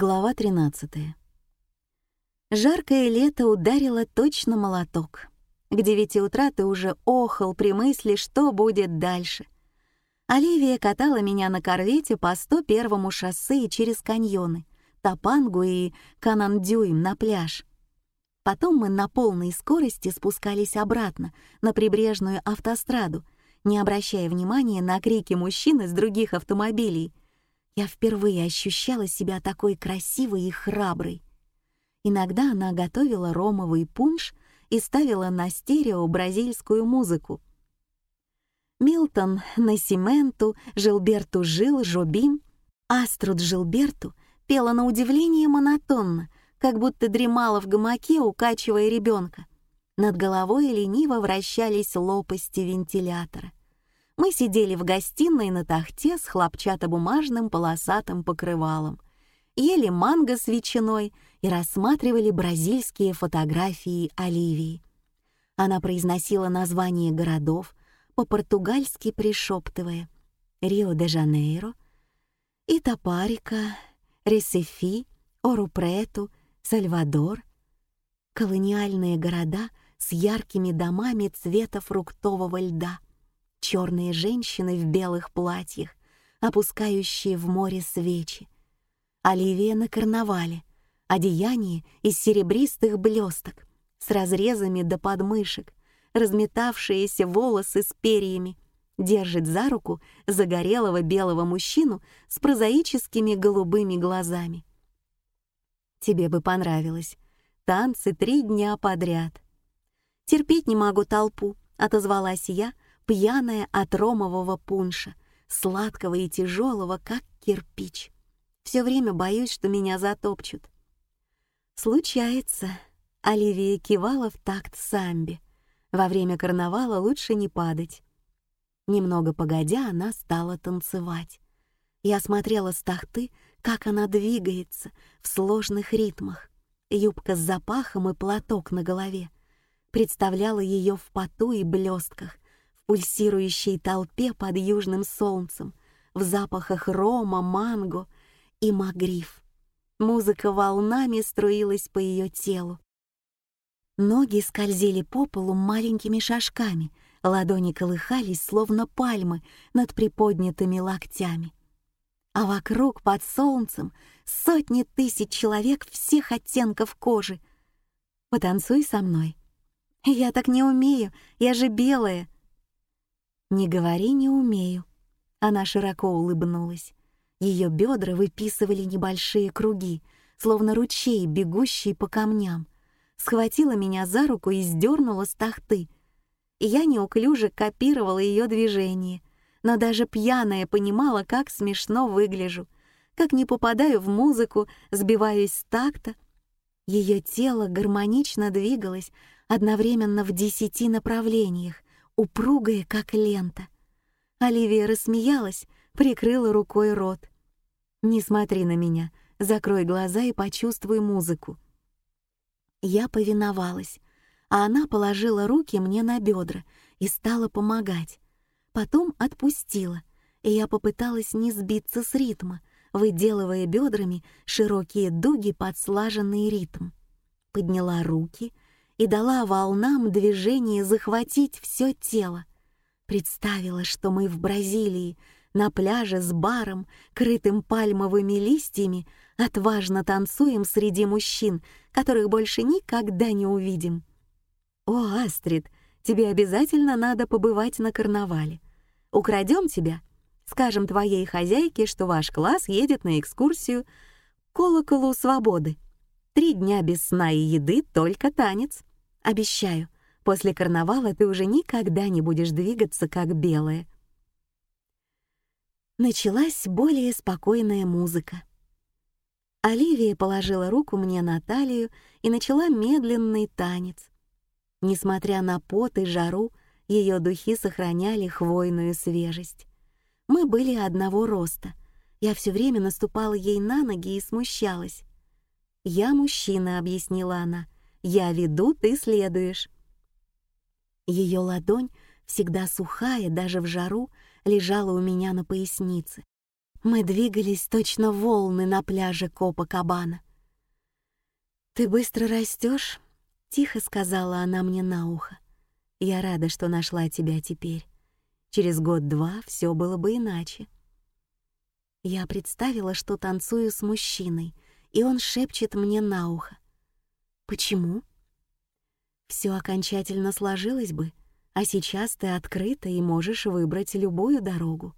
Глава 13. Жаркое лето ударило точно молоток. К девяти утра ты уже охал при мысли, что будет дальше. Оливия катала меня на корвете по 101-му шоссе и через каньоны, Топангу и Канандюйм на пляж. Потом мы на полной скорости спускались обратно на прибрежную автостраду, не обращая внимания на крики мужчин из других автомобилей. Я впервые ощущала себя такой красивой и храброй. Иногда она готовила ромовый пунш и ставила на стерео бразильскую музыку. Милтон, Насименту, Жилберту Жил, Жобим, Аструд Жилберту пела на удивление монотонно, как будто дремала в гамаке, укачивая ребенка. Над головой лениво вращались лопасти вентилятора. Мы сидели в гостиной на тахте с хлопчатобумажным полосатым покрывалом, ели манго с ветчиной и рассматривали бразильские фотографии Оливии. Она произносила названия городов, по-португальски пришептывая «Рио-де-Жанейро», «Итапарика», «Ресефи», «Орупрету», «Сальвадор». Колониальные города с яркими домами цвета фруктового льда — черные женщины в белых платьях, опускающие в море свечи. Оливия на карнавале, одеяние из серебристых блесток, с разрезами до подмышек, разметавшиеся волосы с перьями, держит за руку загорелого белого мужчину с прозаическими голубыми глазами. Тебе бы понравилось. Танцы три дня подряд. Терпеть не могу толпу, отозвалась я, пьяная от ромового пунша, сладкого и тяжелого, как кирпич. Все время боюсь, что меня затопчут. Случается. Оливия кивала в такт самбе. Во время карнавала лучше не падать. Немного погодя, она стала танцевать. Я смотрела с тахты, как она двигается в сложных ритмах. Юбка с запахом и платок на голове. Представляла ее в поту и блестках, пульсирующей толпе под южным солнцем, в запахах рома, манго и магриф. Музыка волнами струилась по ее телу. Ноги скользили по полу маленькими шажками, ладони колыхались, словно пальмы над приподнятыми локтями. А вокруг, под солнцем, сотни тысяч человек всех оттенков кожи. «Потанцуй со мной». «Я так не умею, я же белая», «Не говори, не умею». Она широко улыбнулась. Ее бедра выписывали небольшие круги, словно ручей, бегущий по камням. Схватила меня за руку и сдернула с тахты. Я неуклюже копировала ее движение, но даже пьяная понимала, как смешно выгляжу, как не попадаю в музыку, сбиваюсь с такта. Ее тело гармонично двигалось одновременно в десяти направлениях, упругая, как лента. Оливия рассмеялась, прикрыла рукой рот. «Не смотри на меня, закрой глаза и почувствуй музыку». Я повиновалась, а она положила руки мне на бедра и стала помогать. Потом отпустила, и я попыталась не сбиться с ритма, выделывая бедрами широкие дуги под слаженный ритм. Подняла руки — и дала волнам движение захватить все тело. Представила, что мы в Бразилии, на пляже с баром, крытым пальмовыми листьями, отважно танцуем среди мужчин, которых больше никогда не увидим. «О, Астрид, тебе обязательно надо побывать на карнавале. Украдем тебя. Скажем твоей хозяйке, что ваш класс едет на экскурсию к колоколу свободы. Три дня без сна и еды, только танец. Обещаю, после карнавала ты уже никогда не будешь двигаться как белая. Началась более спокойная музыка. Оливия положила руку мне на талию и начала медленный танец. Несмотря на пот и жару, ее духи сохраняли хвойную свежесть. Мы были одного роста. Я все время наступала ей на ноги и смущалась. «Я мужчина», — объяснила она, — я веду, ты следуешь». Ее ладонь, всегда сухая, даже в жару, лежала у меня на пояснице. Мы двигались точно волны на пляже Копа-Кабана. «Ты быстро растешь, тихо сказала она мне на ухо. «Я рада, что нашла тебя теперь. Через год-два все было бы иначе». Я представила, что танцую с мужчиной, и он шепчет мне на ухо. «Почему?» Все окончательно сложилось бы, а сейчас ты открыта и можешь выбрать любую дорогу.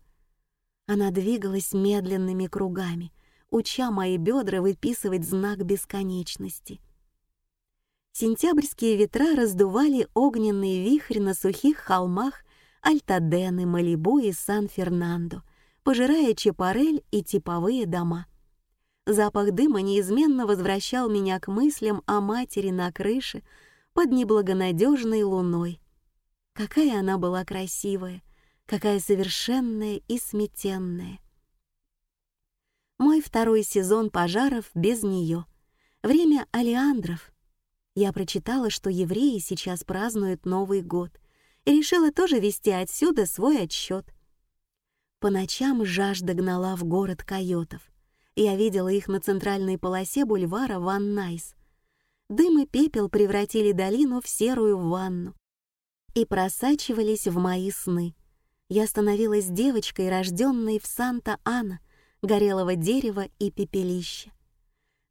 Она двигалась медленными кругами, уча мои бедра выписывать знак бесконечности. Сентябрьские ветра раздували огненный вихрь на сухих холмах Альтадены, Малибу и Сан-Фернандо, пожирая Чапарель и типовые дома. Запах дыма неизменно возвращал меня к мыслям о матери на крыше под неблагонадежной луной. Какая она была красивая, какая совершенная и сметенная. Мой второй сезон пожаров без нее. Время алиандров. Я прочитала, что евреи сейчас празднуют Новый год, и решила тоже вести отсюда свой отсчет. По ночам жажда гнала в город койотов. Я видела их на центральной полосе бульвара Ван Найс. Дым и пепел превратили долину в серую ванну и просачивались в мои сны я становилась девочкой, рожденной в Санта-Ана, горелого дерева и пепелища.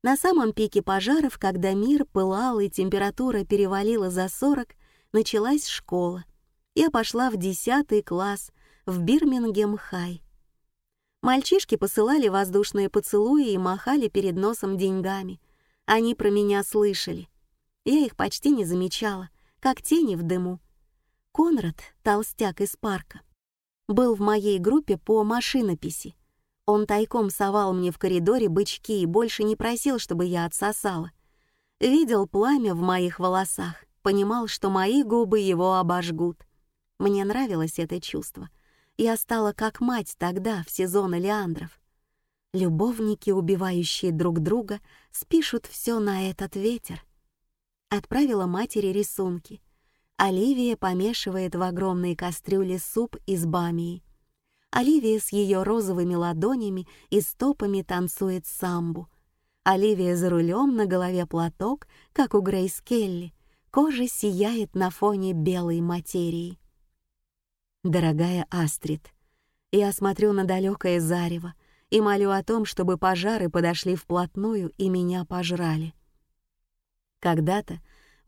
На самом пике пожаров, когда мир пылал и температура перевалила за 40, началась школа. Я пошла в 10 класс в Бирмингем-Хай. Мальчишки посылали воздушные поцелуи и махали перед носом деньгами. Они про меня слышали. Я их почти не замечала, как тени в дыму. Конрад, толстяк из парка, был в моей группе по машинописи. Он тайком совал мне в коридоре бычки и больше не просил, чтобы я отсосала. Видел пламя в моих волосах, понимал, что мои губы его обожгут. Мне нравилось это чувство. Я стала как мать тогда, в сезон Леандров. Любовники, убивающие друг друга, спишут все на этот ветер. Отправила матери рисунки — Оливия помешивает в огромной кастрюле суп из бамии. Оливия с ее розовыми ладонями и стопами танцует самбу. Оливия за рулем, на голове платок, как у Грейс Келли. Кожа сияет на фоне белой материи. Дорогая Астрид, я смотрю на далекое зарево и молю о том, чтобы пожары подошли вплотную и меня пожрали. Когда-то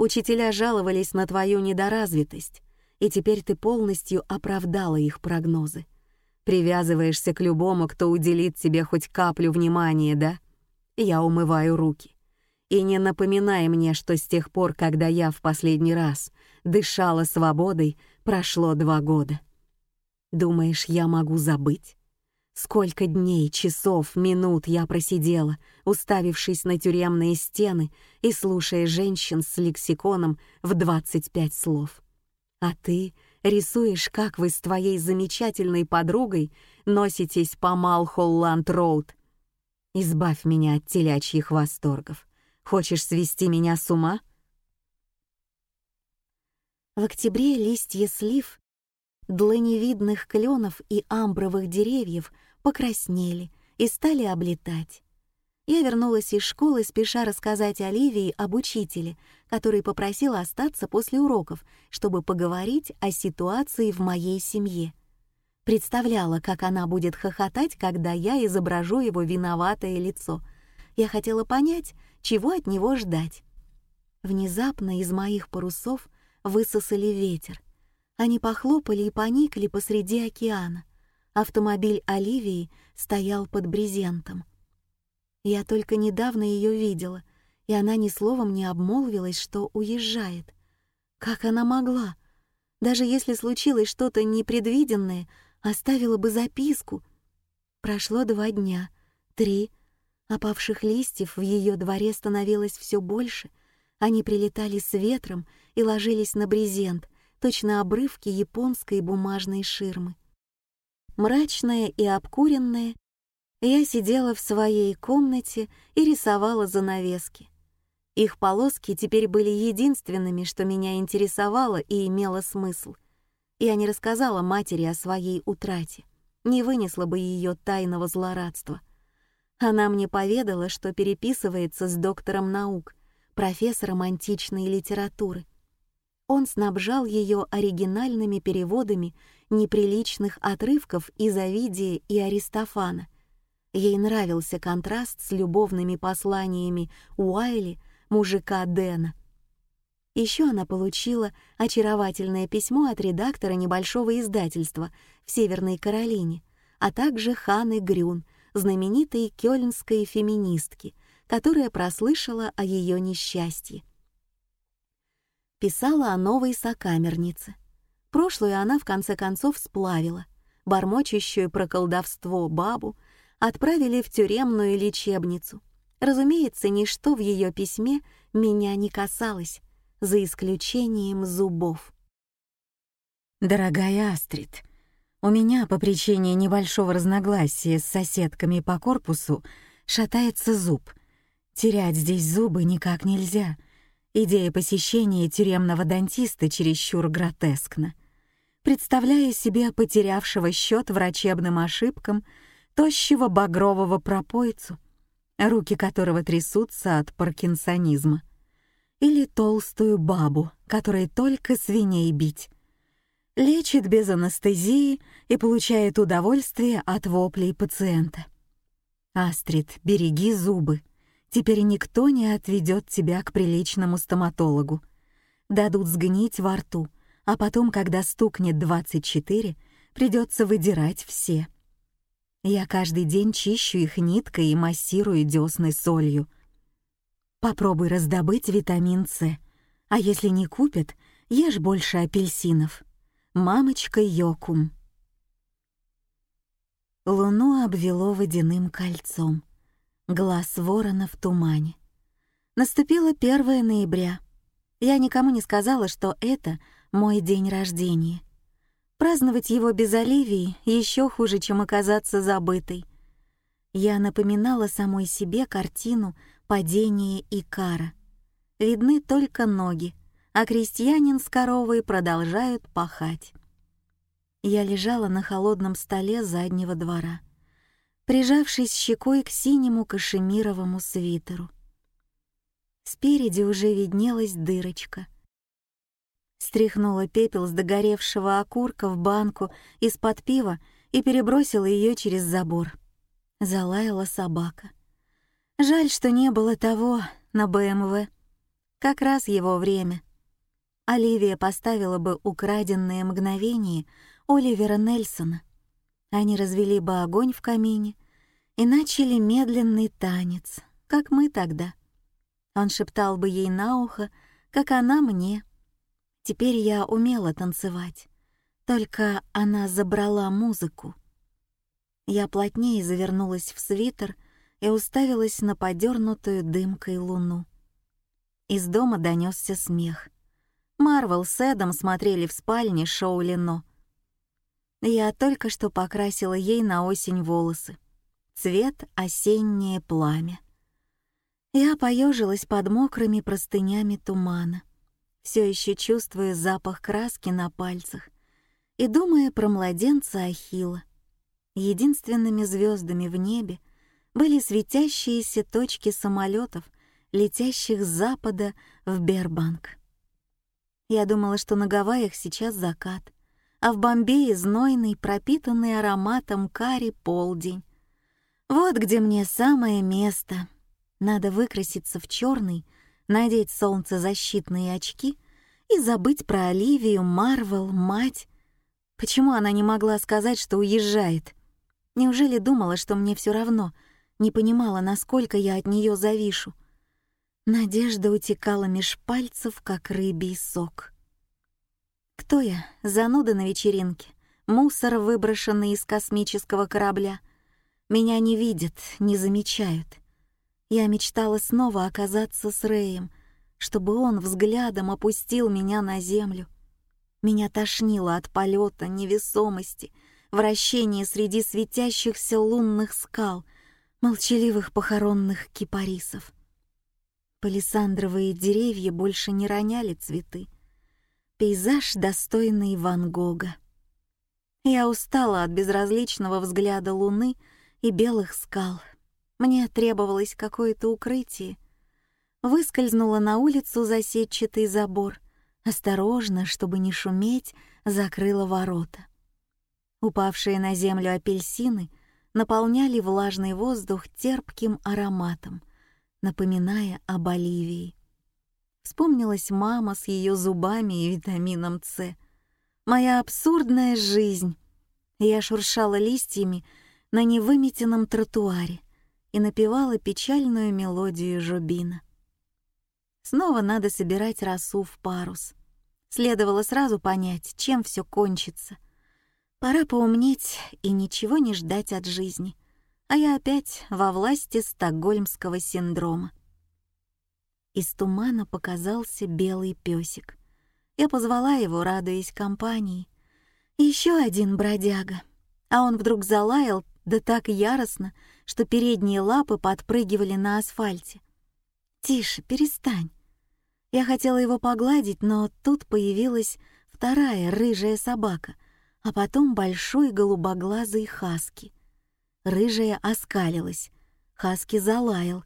Учителя жаловались на твою недоразвитость, и теперь ты полностью оправдала их прогнозы. Привязываешься к любому, кто уделит тебе хоть каплю внимания, да? Я умываю руки. И не напоминай мне, что с тех пор, когда я в последний раз дышала свободой, прошло два года. Думаешь, я могу забыть? Сколько дней, часов, минут я просидела, уставившись на тюремные стены и слушая женщин с лексиконом в 25 слов. А ты рисуешь, как вы с твоей замечательной подругой носитесь по Малхолланд-Роуд. Избавь меня от телячьих восторгов. Хочешь свести меня с ума? В октябре листья слив дланевидных кленов и амбровых деревьев покраснели и стали облетать. Я вернулась из школы, спеша рассказать Оливии об учителе, который попросил остаться после уроков, чтобы поговорить о ситуации в моей семье. Представляла, как она будет хохотать, когда я изображу его виноватое лицо. Я хотела понять, чего от него ждать. Внезапно из моих парусов высосали ветер — они похлопали и поникли посреди океана. Автомобиль Оливии стоял под брезентом. Я только недавно ее видела, и она ни словом не обмолвилась, что уезжает. Как она могла? Даже если случилось что-то непредвиденное, оставила бы записку. Прошло два дня, три. Опавших листьев в ее дворе становилось все больше. Они прилетали с ветром и ложились на брезент, точно обрывки японской бумажной ширмы. Мрачная и обкуренная, я сидела в своей комнате и рисовала занавески. Их полоски теперь были единственными, что меня интересовало и имело смысл. Я не рассказала матери о своей утрате. не вынесла бы ее тайного злорадства. Она мне поведала, что переписывается с доктором наук, профессором античной литературы. Он снабжал ее оригинальными переводами неприличных отрывков из Овидия и Аристофана. Ей нравился контраст с любовными посланиями Уайли, мужика Дэна. Еще она получила очаровательное письмо от редактора небольшого издательства в Северной Каролине, а также Ханы Грюн, знаменитой кёльнской феминистки, которая прослышала о ее несчастье. Писала о новой сокамернице. Прошлую она в конце концов сплавила, бормочущую про колдовство бабу, отправили в тюремную лечебницу. Разумеется, ничто в ее письме меня не касалось, за исключением зубов. «Дорогая Астрид, у меня по причине небольшого разногласия с соседками по корпусу шатается зуб. Терять здесь зубы никак нельзя. Идея посещения тюремного дантиста чересчур гротескна. Представляю себе потерявшего счет врачебным ошибкам тощего багрового пропойцу, руки которого трясутся от паркинсонизма или толстую бабу, которой только свиней бить. Лечит без анестезии и получает удовольствие от воплей пациента. Астрид, береги зубы. Теперь никто не отведет тебя к приличному стоматологу. Дадут сгнить во рту, а потом, когда стукнет 24, придется выдирать все. Я каждый день чищу их ниткой и массирую десны солью — Попробуй раздобыть витамин С. А если не купят, ешь больше апельсинов. Мамочка Йокум. Луну обвело водяным кольцом. Глаз ворона в тумане. Наступило 1 ноября. Я никому не сказала, что это мой день рождения. Праздновать его без Оливии еще хуже, чем оказаться забытой. Я напоминала самой себе картину падение Икара. Видны только ноги, а крестьянин с коровой продолжают пахать. Я лежала на холодном столе заднего двора, прижавшись щекой к синему кашемировому свитеру. Спереди уже виднелась дырочка. Стряхнула пепел с догоревшего окурка в банку из-под пива и перебросила ее через забор. Залаяла собака. Жаль, что не было того на БМВ. Как раз его время. Оливия поставила бы украденные мгновения Оливера Нельсона. Они развели бы огонь в камине и начали медленный танец, как мы тогда. Он шептал бы ей на ухо, как она мне. Теперь я умела танцевать, только она забрала музыку. Я плотнее завернулась в свитер — и уставилась на подернутую дымкой луну. Из дома донесся смех. Марвел с Эдом смотрели в спальне шоу Лино. Я только что покрасила ей на осень волосы. Цвет осеннее пламя. Я поежилась под мокрыми простынями тумана, все еще чувствуя запах краски на пальцах и думая про младенца Ахила. Единственными звездами в небе — были светящиеся точки самолетов, летящих с запада в Бербанк. Я думала, что на Гавайях сейчас закат, а в Бомбее знойный, пропитанный ароматом карри полдень. Вот где мне самое место. Надо выкраситься в черный, надеть солнцезащитные очки и забыть про Оливию, Марвел, мать. Почему она не могла сказать, что уезжает? Неужели думала, что мне все равно — не понимала, насколько я от нее завишу. Надежда утекала меж пальцев, как рыбий сок. Кто я? Зануда на вечеринке, мусор, выброшенный из космического корабля. Меня не видят, не замечают. Я мечтала снова оказаться с Рэем, чтобы он взглядом опустил меня на землю. Меня тошнило от полета, невесомости, вращения среди светящихся лунных скал — молчаливых похоронных кипарисов. Палисандровые деревья больше не роняли цветы. Пейзаж, достойный Ван Гога. Я устала от безразличного взгляда луны и белых скал. Мне требовалось какое-то укрытие. Выскользнула на улицу за сетчатый забор, осторожно, чтобы не шуметь, закрыла ворота. Упавшие на землю апельсины наполняли влажный воздух терпким ароматом, напоминая о Боливии. Вспомнилась мама с ее зубами и витамином С. Моя абсурдная жизнь. Я шуршала листьями на невыметенном тротуаре и напевала печальную мелодию Жубина. Снова надо собирать росу в парус. Следовало сразу понять, чем все кончится — Пора поумнеть и ничего не ждать от жизни, а я опять во власти стокгольмского синдрома. Из тумана показался белый песик. Я позвала его, радуясь компании. Еще один бродяга. А он вдруг залаял, да так яростно, что передние лапы подпрыгивали на асфальте. «Тише, перестань». Я хотела его погладить, но тут появилась вторая рыжая собака — а потом большой голубоглазый хаски. Рыжая оскалилась, хаски залаял.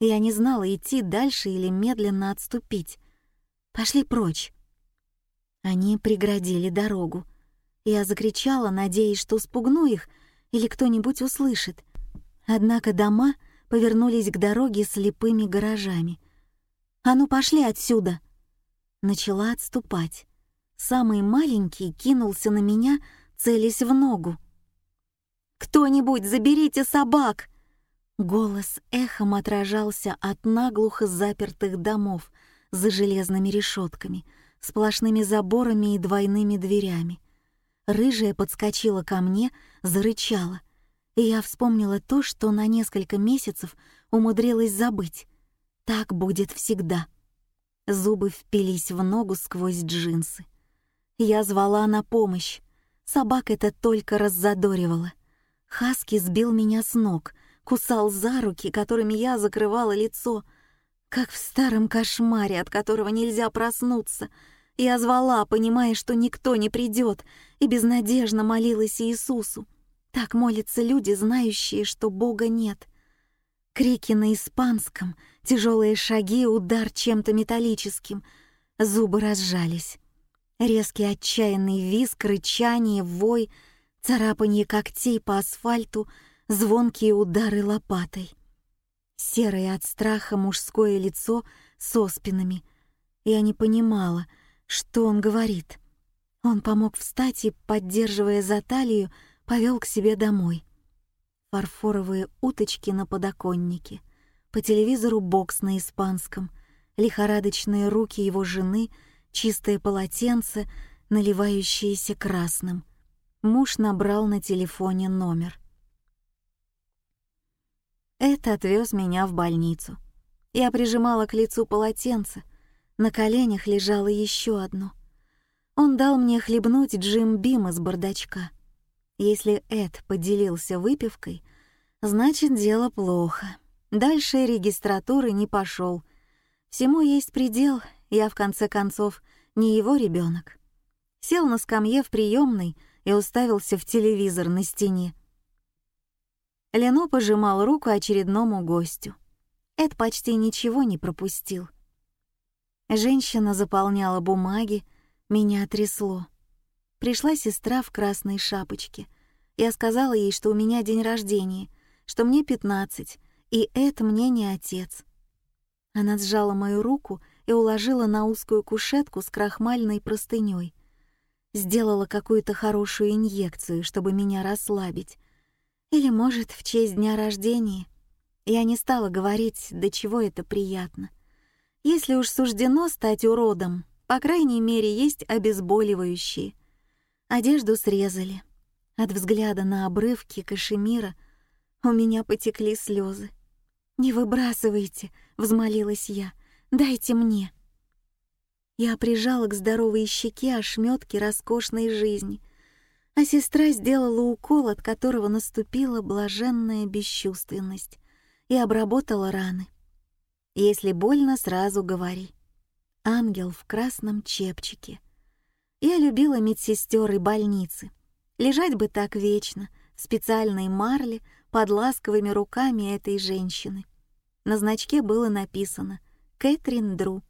Я не знала, идти дальше или медленно отступить. Пошли прочь. Они преградили дорогу. Я закричала, надеясь, что спугну их или кто-нибудь услышит. Однако дома повернулись к дороге слепыми гаражами. «А ну пошли отсюда!» Начала отступать. Самый маленький кинулся на меня, целясь в ногу. «Кто-нибудь, заберите собак!» Голос эхом отражался от наглухо запертых домов за железными решетками, сплошными заборами и двойными дверями. Рыжая подскочила ко мне, зарычала, и я вспомнила то, что на несколько месяцев умудрилась забыть. Так будет всегда. Зубы впились в ногу сквозь джинсы. Я звала на помощь. Собак это только раззадоривало. Хаски сбил меня с ног, кусал за руки, которыми я закрывала лицо. Как в старом кошмаре, от которого нельзя проснуться. Я звала, понимая, что никто не придет, и безнадежно молилась Иисусу. Так молятся люди, знающие, что Бога нет. Крики на испанском, тяжелые шаги, удар чем-то металлическим. Зубы разжались. Резкий отчаянный визг, рычание, вой, царапанье когтей по асфальту, звонкие удары лопатой. Серое от страха мужское лицо с оспинами. Я не понимала, что он говорит. Он помог встать и, поддерживая за талию, повел к себе домой. Фарфоровые уточки на подоконнике, по телевизору бокс на испанском, лихорадочные руки его жены — чистое полотенце, наливающееся красным. Муж набрал на телефоне номер. Это отвез меня в больницу. Я прижимала к лицу полотенце, на коленях лежало еще одно. Он дал мне хлебнуть Джим Бим из бардачка. Если Эд поделился выпивкой, значит, дело плохо. Дальше регистратуры не пошел. Всему есть предел, я, в конце концов, не его ребенок. Сел на скамье в приемной и уставился в телевизор на стене. Лено пожимал руку очередному гостю. Эд почти ничего не пропустил. Женщина заполняла бумаги, меня трясло. Пришла сестра в красной шапочке. Я сказала ей, что у меня день рождения, что мне пятнадцать, и Эд мне не отец. Она сжала мою руку и уложила на узкую кушетку с крахмальной простыней. Сделала какую-то хорошую инъекцию, чтобы меня расслабить. Или, может, в честь дня рождения. Я не стала говорить, до чего это приятно. Если уж суждено стать уродом, по крайней мере, есть обезболивающие. Одежду срезали. От взгляда на обрывки кашемира у меня потекли слезы. «Не выбрасывайте», — взмолилась я, — Дайте мне». Я прижала к здоровой щеке ошметки роскошной жизни, а сестра сделала укол, от которого наступила блаженная бесчувственность, и обработала раны. Если больно, сразу говори. Ангел в красном чепчике. Я любила медсестер и больницы. Лежать бы так вечно, в специальной марле, под ласковыми руками этой женщины. На значке было написано «Кэтрин Дру».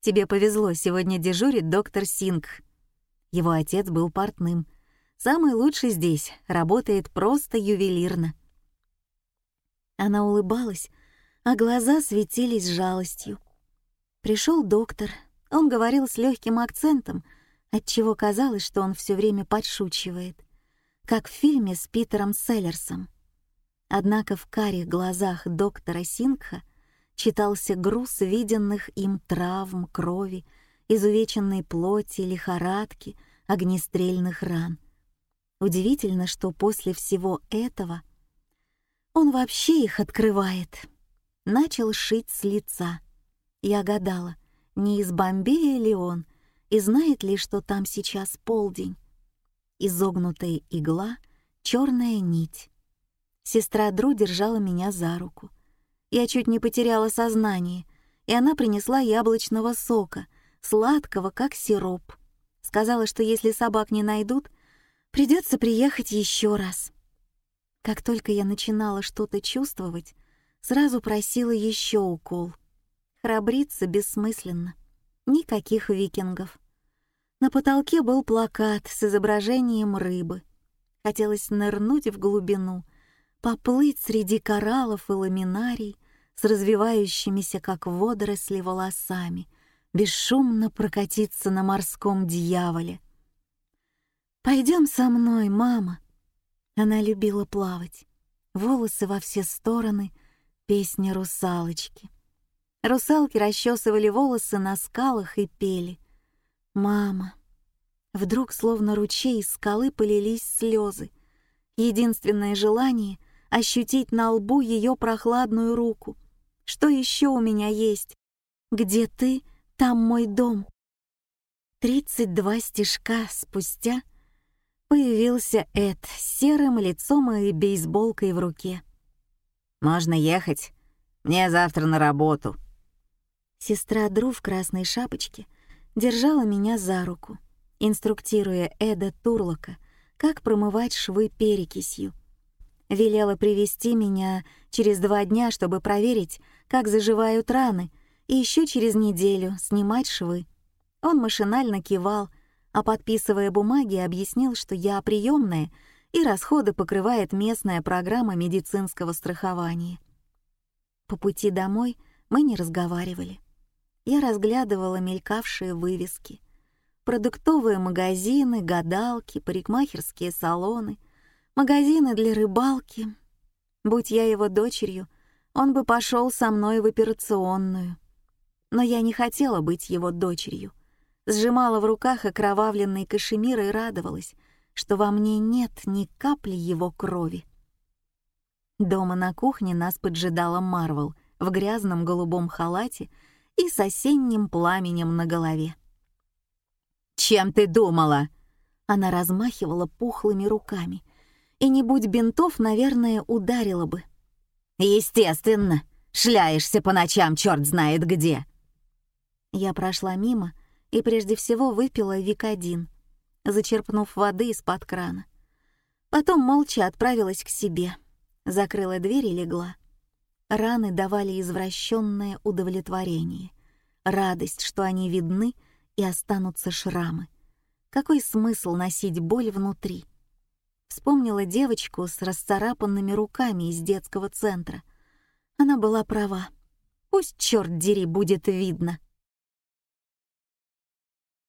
«Тебе повезло, сегодня дежурит доктор Сингх». Его отец был портным. Самый лучший здесь, работает просто ювелирно. Она улыбалась, а глаза светились жалостью. Пришел доктор. Он говорил с легким акцентом, отчего казалось, что он все время подшучивает, как в фильме с Питером Селлерсом. Однако в карих глазах доктора Сингха читался груз виденных им травм, крови, изувеченной плоти, лихорадки, огнестрельных ран. Удивительно, что после всего этого он вообще их открывает. Начал шить с лица. Я гадала, не из Бомбея ли он, и знает ли, что там сейчас полдень. Изогнутая игла, черная нить. Сестра Дру держала меня за руку. Я чуть не потеряла сознание, и она принесла яблочного сока, сладкого, как сироп. Сказала, что если собак не найдут, придется приехать еще раз. Как только я начинала что-то чувствовать, сразу просила еще укол. Храбриться бессмысленно. Никаких викингов. На потолке был плакат с изображением рыбы. Хотелось нырнуть в глубину — поплыть среди кораллов и ламинарий с развивающимися, как водоросли, волосами, бесшумно прокатиться на морском дьяволе. «Пойдем со мной, мама!» Она любила плавать. Волосы во все стороны, песня русалочки. Русалки расчесывали волосы на скалах и пели. «Мама!» Вдруг, словно ручей из скалы, полились слезы. Единственное желание ощутить на лбу ее прохладную руку. Что еще у меня есть? Где ты, там мой дом. Тридцать два стежка спустя появился Эд с серым лицом и бейсболкой в руке. «Можно ехать. Мне завтра на работу». Сестра Дру в красной шапочке держала меня за руку, инструктируя Эда Турлока, как промывать швы перекисью — Велела привести меня через два дня, чтобы проверить, как заживают раны, и еще через неделю снимать швы. Он машинально кивал, а подписывая бумаги, объяснил, что я приемная и расходы покрывает местная программа медицинского страхования. По пути домой мы не разговаривали. Я разглядывала мелькавшие вывески. Продуктовые магазины, гадалки, парикмахерские салоны — магазины для рыбалки. Будь я его дочерью, он бы пошел со мной в операционную. Но я не хотела быть его дочерью. Сжимала в руках окровавленный кашемир и радовалась, что во мне нет ни капли его крови. Дома на кухне нас поджидала Марвел в грязном голубом халате и с осенним пламенем на голове. «Чем ты думала?» Она размахивала пухлыми руками — и не будь бинтов, наверное, ударила бы. «Естественно, шляешься по ночам черт знает где». Я прошла мимо и прежде всего выпила викодин, зачерпнув воды из-под крана. Потом молча отправилась к себе, закрыла дверь и легла. Раны давали извращенное удовлетворение, радость, что они видны и останутся шрамы. Какой смысл носить боль внутри? Вспомнила девочку с расцарапанными руками из детского центра. Она была права. Пусть, черт дери, будет видно.